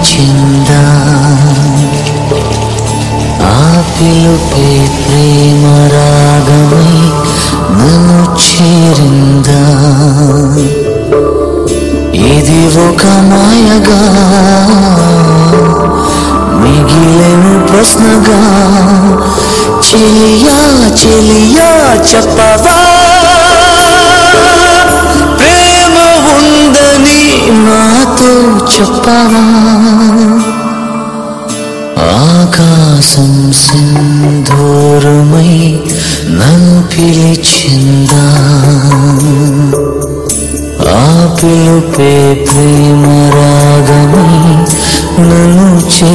పిలిచిందా ఆ పిలుపే ప్రేమ రాగమై నన్ను చేరిందా? ఇది ఒక మాయగా మిగిలెను ప్రశ్నగా చెలియా చెలియా చెప్పవా? చెప్పవా ఆకాశం సింధూరుమై నన్ను పిలిచిందా ఆ పిలుపే ప్రేమ రాగమై నన్ను చే